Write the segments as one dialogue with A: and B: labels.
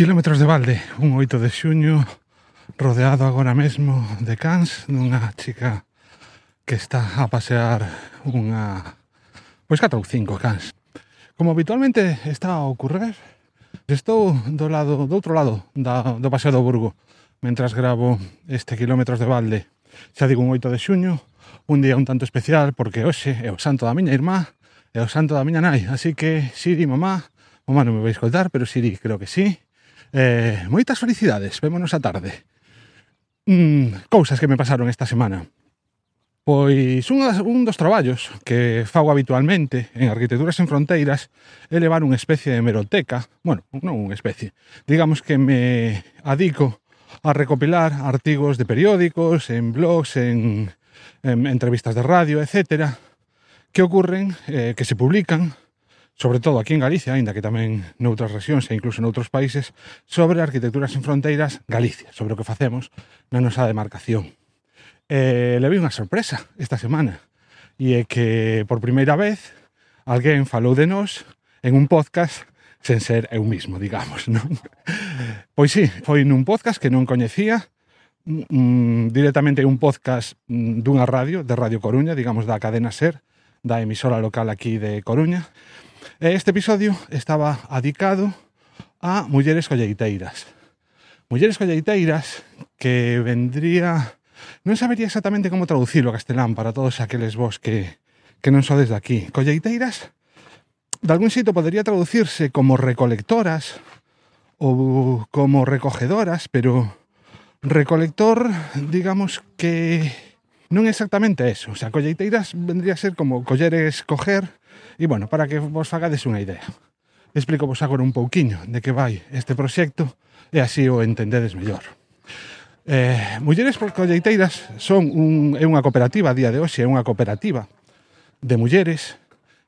A: Kilómetros de balde, un 8 de xuño, rodeado agora mesmo de cans dunha chica que está a pasear unha... Pois 4 ou 5 cans. Como habitualmente está a ocurrir, estou do lado do outro lado da, do Paseo do Burgo mentras gravo este Kilómetros de balde. Xa digo un 8 de xuño, un día un tanto especial porque hoxe é o santo da miña irmá e o santo da miña nai, así que Siri, mamá, mamá non me vai escoltar, pero Siri creo que sí, Eh, moitas felicidades, vémonos a tarde. Mm, cousas que me pasaron esta semana. Pois un, un dos traballos que fago habitualmente en Arquitecturas en Fronteiras é levar unha especie de hemeroteca, bueno, non unha especie, digamos que me adico a recopilar artigos de periódicos, en blogs, en, en entrevistas de radio, etcétera, que ocurren, eh, que se publican sobre todo aquí en Galicia, aínda que tamén noutras regións e incluso noutros países, sobre arquitecturas en fronteiras Galicia, sobre o que facemos na nosa demarcación. E levei unha sorpresa esta semana, e é que por primeira vez alguén falou de nós en un podcast sen ser eu mismo, digamos, non? Pois sí, foi nun podcast que non coñecía, mm, directamente un podcast dunha radio, de Radio Coruña, digamos da cadena SER, da emisora local aquí de Coruña, Este episodio estaba adicado a mulleres colleiteiras. Mulleres colleiteiras que vendría... Non sabería exactamente como traducirlo a castelán para todos aqueles vos que, que non sodes aquí. Colleiteiras, de algún sitio podería traducirse como recolectoras ou como recogedoras, pero recolector, digamos que non é exactamente eso. O sea, colleiteiras vendría a ser como coller es coger, E, bueno, para que vos fagades unha idea. Explico vos agora un pouquiño de que vai este proxecto e así o entendedes mellor. Eh, Mulleres por Colleiteiras son un, é unha cooperativa a día de hoxe, é unha cooperativa de mulleres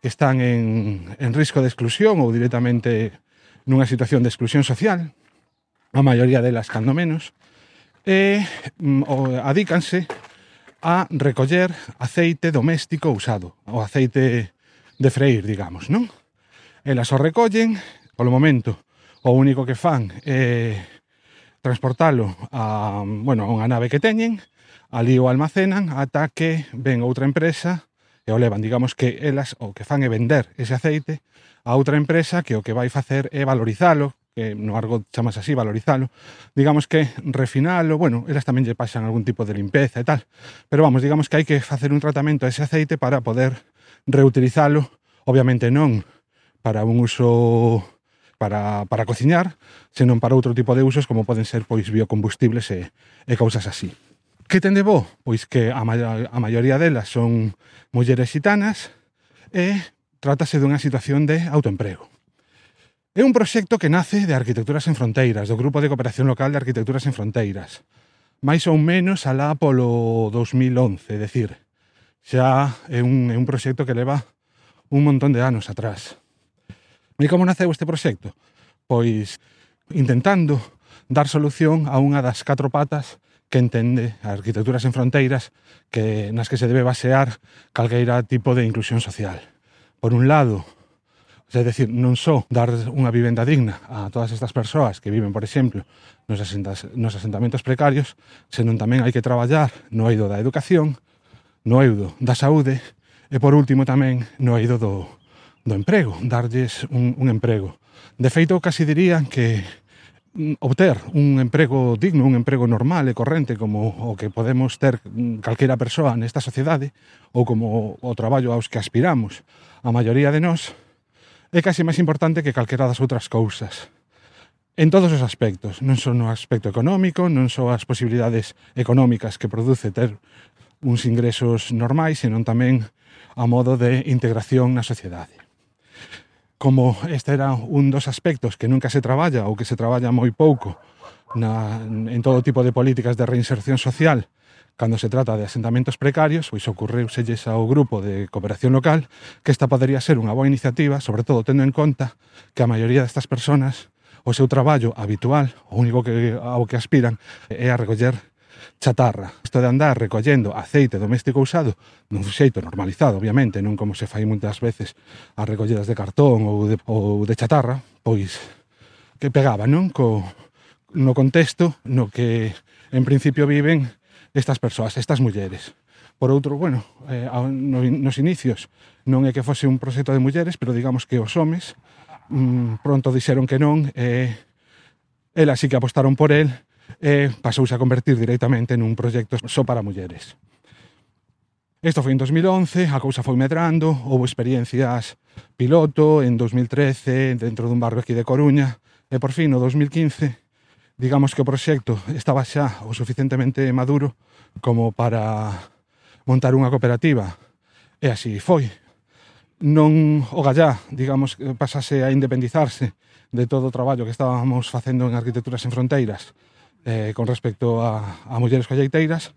A: que están en, en risco de exclusión ou directamente nunha situación de exclusión social, a maioría delas cando menos, e mm, adícanse a recoller aceite doméstico usado, o aceite de freír, digamos, non? Elas o recollen, polo momento, o único que fan é transportalo a, bueno, a unha nave que teñen, ali o almacenan ata que ven outra empresa e o levan, digamos que elas o que fan é vender ese aceite a outra empresa que o que vai facer é valorizalo, que no argot chamas así, valorizalo, digamos que refinalo, bueno, elas tamén lle pasan algún tipo de limpeza e tal, pero vamos, digamos que hai que facer un tratamento a ese aceite para poder reutilizalo, obviamente non para un uso para, para cociñar, senón para outro tipo de usos como poden ser pois biocombustibles e, e cousas así. Que ten de bo? Pois que a, ma a maioría delas son mulleres xitanas e trátase dunha situación de autoemprego. É un proxecto que nace de Arquitecturas en Fronteiras, do Grupo de Cooperación Local de Arquitecturas en Fronteiras, máis ou menos alá polo 2011, é decir, xa é un, é un proxecto que leva un montón de anos atrás. E como naceu este proxecto? Pois intentando dar solución a unha das catro patas que entende a arquitecturas en fronteiras que nas que se debe basear calqueira tipo de inclusión social. Por un lado, é dicir, non só dar unha vivenda digna a todas estas persoas que viven, por exemplo, nos, asentas, nos asentamentos precarios, senón tamén hai que traballar no eido da educación no eido da saúde e por último tamén no eido do, do emprego, darlles un, un emprego. De feito, casi dirían que mm, obter un emprego digno, un emprego normal e corrente como o que podemos ter calquera persoa nesta sociedade ou como o traballo aos que aspiramos a maioría de nós é casi máis importante que calquera das outras cousas en todos os aspectos, non só no aspecto económico, non só as posibilidades económicas que produce ter uns ingresos normais, senón tamén a modo de integración na sociedade. Como este era un dos aspectos que nunca se traballa ou que se traballa moi pouco na, en todo tipo de políticas de reinserción social, cando se trata de asentamentos precarios, pois ocorreuselles ao grupo de cooperación local que esta podería ser unha boa iniciativa, sobre todo tendo en conta que a maioría destas persoas o seu traballo habitual, o único que, ao que aspiran é a recoller chatarra. Isto de andar recollendo aceite doméstico usado nun xeito normalizado, obviamente, non como se fai moitas veces as recolledas de cartón ou de, ou de chatarra, pois que pegaba, non? Co, no contexto no que en principio viven estas persoas, estas mulleres. Por outro, bueno, eh, nos inicios non é que fose un proxecto de mulleres, pero digamos que os homes mm, pronto dixeron que non, e eh, elas sí que apostaron por el, eh, pasouse a convertir directamente nun proxecto só para mulleres. Isto foi en 2011, a cousa foi medrando, houve experiencias piloto en 2013 dentro dun barrio aquí de Coruña, e por fin no 2015 digamos que o proxecto estaba xa o suficientemente maduro como para montar unha cooperativa. E así foi. Non o gallá, digamos, pasase a independizarse de todo o traballo que estábamos facendo en Arquitecturas en Fronteiras, eh, con respecto a, a mulleres colleiteiras,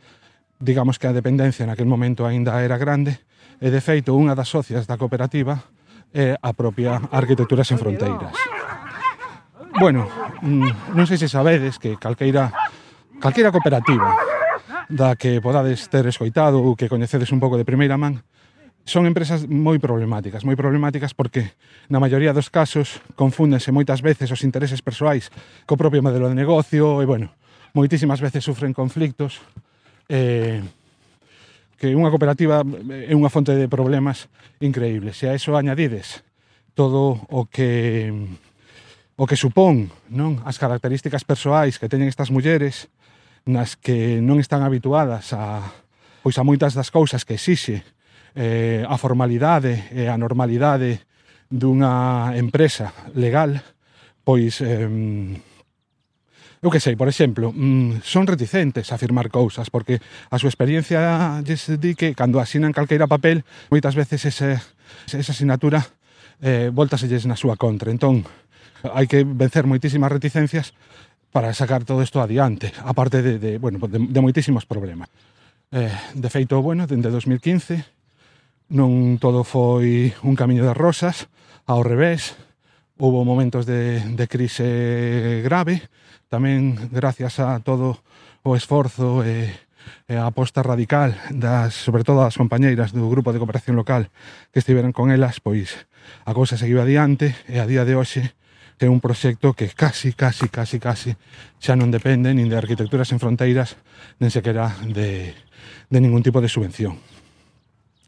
A: digamos que a dependencia naquel momento aínda era grande, e de feito unha das socias da cooperativa é a propia Arquitectura sen Fronteiras. Bueno, mm, non sei se sabedes que calqueira calqueira cooperativa da que podades ter escoitado ou que coñecedes un pouco de primeira man, son empresas moi problemáticas, moi problemáticas porque na maioría dos casos confúndense moitas veces os intereses persoais co propio modelo de negocio e, bueno, moitísimas veces sufren conflictos eh, que unha cooperativa é unha fonte de problemas increíbles. Se a eso añadides todo o que o que supón, non, as características persoais que teñen estas mulleres nas que non están habituadas a pois a moitas das cousas que exixe eh, a formalidade e a normalidade dunha empresa legal, pois eh, eu que sei, por exemplo, mm, son reticentes a firmar cousas porque a súa experiencia lles di que cando asinan calqueira papel, moitas veces ese, esa asignatura eh, voltaselles na súa contra. Entón, hai que vencer moitísimas reticencias para sacar todo isto adiante, aparte de, de, bueno, de, de moitísimos problemas. Eh, de feito, bueno, dende 2015 non todo foi un camiño de rosas, ao revés, houve momentos de, de crise grave, tamén gracias a todo o esforzo e, e a aposta radical das, sobre todo das compañeiras do grupo de cooperación local que estiveran con elas, pois a cousa seguiu adiante e a día de hoxe é un proxecto que casi, casi, casi, casi xa non depende nin de arquitecturas en fronteiras, nin sequera de, de ningún tipo de subvención.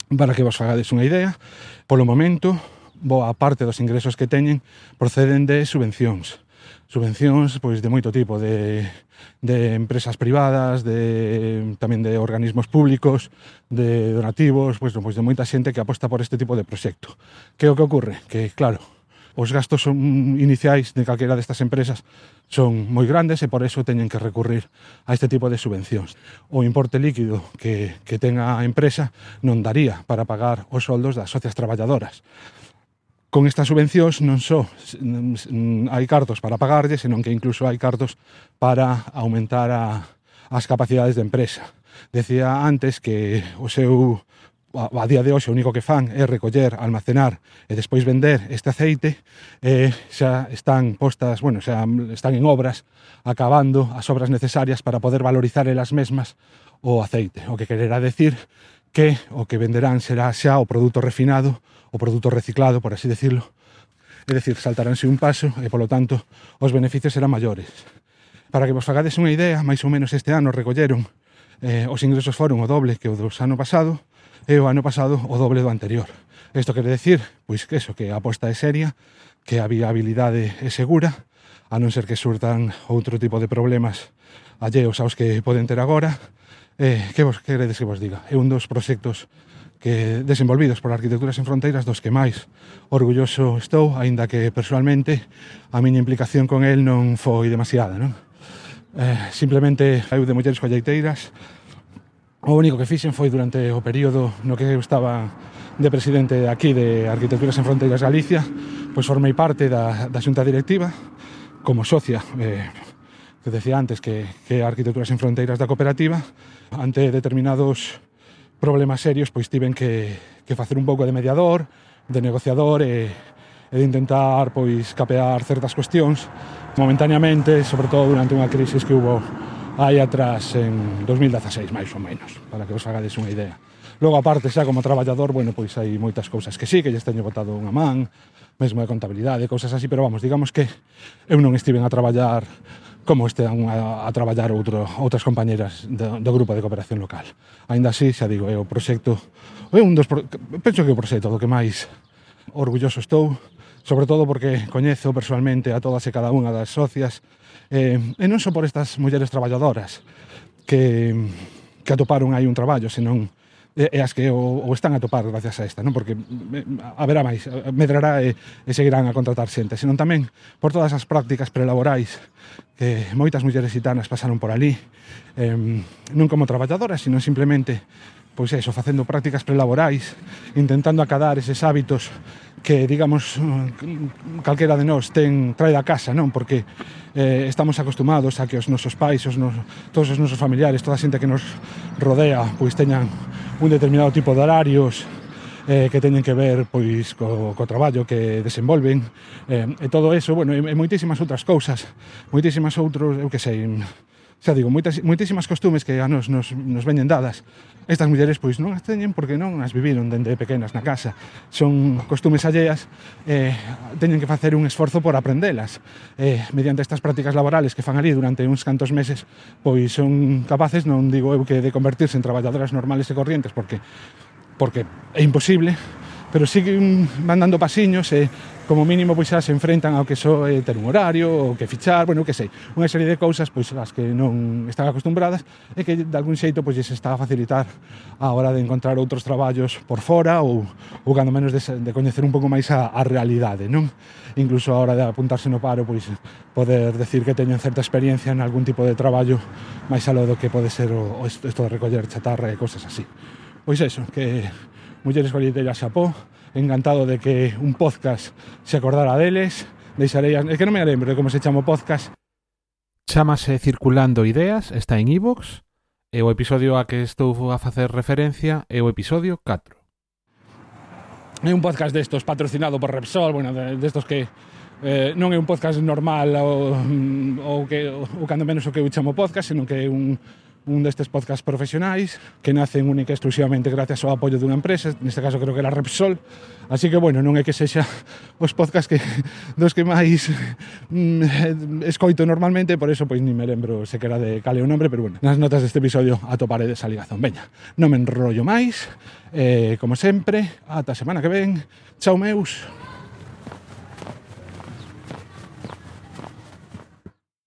A: Para que vos fagades unha idea, polo momento, boa parte dos ingresos que teñen proceden de subvencións. Subvencións pois de moito tipo, de, de empresas privadas, de, tamén de organismos públicos, de donativos, pois, pois de moita xente que aposta por este tipo de proxecto. Que é o que ocorre? Que, claro, Os gastos son iniciais de calquera destas empresas son moi grandes e por eso teñen que recurrir a este tipo de subvencións. O importe líquido que, que ten a empresa non daría para pagar os soldos das socias traballadoras. Con estas subvencións non só hai cartos para pagarlle, senón que incluso hai cartos para aumentar a, as capacidades de empresa. Decía antes que o seu a, a día de hoxe o único que fan é recoller, almacenar e despois vender este aceite eh, xa están postas, bueno, xa están en obras acabando as obras necesarias para poder valorizar elas mesmas o aceite, o que quererá decir que o que venderán será xa o produto refinado, o produto reciclado, por así decirlo, é dicir, saltaránse un paso e, polo tanto, os beneficios serán maiores. Para que vos fagades unha idea, máis ou menos este ano recolleron eh, os ingresos foron o doble que o do ano pasado, e o ano pasado o doble do anterior. Isto quere decir, pois que eso, que a aposta é seria, que a viabilidade é segura, a non ser que surtan outro tipo de problemas alleos aos que poden ter agora, eh, que vos queredes que vos diga? É un dos proxectos que desenvolvidos por Arquitecturas en Fronteiras dos que máis orgulloso estou, aínda que personalmente a miña implicación con el non foi demasiada, non? Eh, simplemente eu de mulleres colleiteiras O único que fixen foi durante o período no que eu estaba de presidente aquí de Arquitecturas en Fronteiras Galicia, pois formei parte da, da xunta directiva como socia eh, que decía antes que, que Arquitecturas en Fronteiras da cooperativa ante determinados problemas serios pois tiven que, que facer un pouco de mediador, de negociador e, e de intentar pois capear certas cuestións momentaneamente, sobre todo durante unha crisis que hubo aí atrás en 2016, máis ou menos, para que vos fagades unha idea. Logo, aparte, xa como traballador, bueno, pois hai moitas cousas que sí, que lles teño botado unha man, mesmo de contabilidade, cousas así, pero vamos, digamos que eu non estiven a traballar como estean a, a traballar outro, outras compañeras do, do grupo de cooperación local. Ainda así, xa digo, é o proxecto, é un dos, penso que é o proxecto do que máis orgulloso estou, sobre todo porque coñezo personalmente a todas e cada unha das socias Eh, e non só por estas mulleres traballadoras que, que atoparon aí un traballo, senón e, as que o, o están a topar gracias a esta, non? Porque haberá máis, medrará e, e seguirán a contratar xente, senón tamén por todas as prácticas prelaborais que moitas mulleres gitanas pasaron por ali, eh, non como traballadoras, sino simplemente pois eso, facendo prácticas prelaborais, intentando acadar eses hábitos que, digamos, mm, calquera de nós ten trae da casa, non? Porque eh, estamos acostumados a que os nosos pais, os nos, todos os nosos familiares, toda a xente que nos rodea, pois teñan un determinado tipo de horarios, eh, que teñen que ver pois co, co traballo que desenvolven eh, e todo eso, bueno, e, e moitísimas outras cousas, moitísimas outros, eu que sei, xa digo, moitas, moitísimas costumes que a nos, nos, nos veñen dadas. Estas mulleres pois non as teñen porque non as viviron dende pequenas na casa. Son costumes alleas eh, teñen que facer un esforzo por aprendelas. Eh, mediante estas prácticas laborales que fan ali durante uns cantos meses pois son capaces, non digo eu que de convertirse en traballadoras normales e corrientes porque porque é imposible pero siguen mandando pasiños e como mínimo pois xa se enfrentan ao que só é ter un horario, o que fichar, bueno, que sei, unha serie de cousas pois as que non están acostumbradas e que de algún xeito pois se está a facilitar a hora de encontrar outros traballos por fora ou, ou cando menos de, de coñecer un pouco máis a, a realidade, non? Incluso a hora de apuntarse no paro pois poder decir que teñen certa experiencia en algún tipo de traballo máis alo do que pode ser o, o isto de recoller chatarra e cousas así. Pois eso, que mulleres Valleteiras Xapó, encantado de que un podcast se acordara deles, deixarei, é que non me lembro de como se chama o podcast.
B: Chámase Circulando Ideas, está en iVoox, e o episodio a que estou a facer referencia é o episodio 4.
A: É un podcast destos patrocinado por Repsol, bueno, destos que eh, non é un podcast normal ou, mm, ou que ou cando menos o que eu chamo podcast, senón que é un un destes podcast profesionais que nacen única e exclusivamente gracias ao apoio dunha empresa, neste caso creo que era Repsol. Así que, bueno, non é que sexa os podcast que, dos que máis mm, eh, escoito normalmente, por eso, pois, ni me lembro se que era de cale o nombre, pero, bueno, nas notas deste episodio atoparé esa ligazón. Veña, non me enrollo máis, eh, como sempre, ata a semana que ven. Chao, meus.